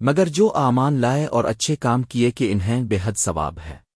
مگر جو آمان لائے اور اچھے کام کیے کہ انہیں بے حد ثواب ہے۔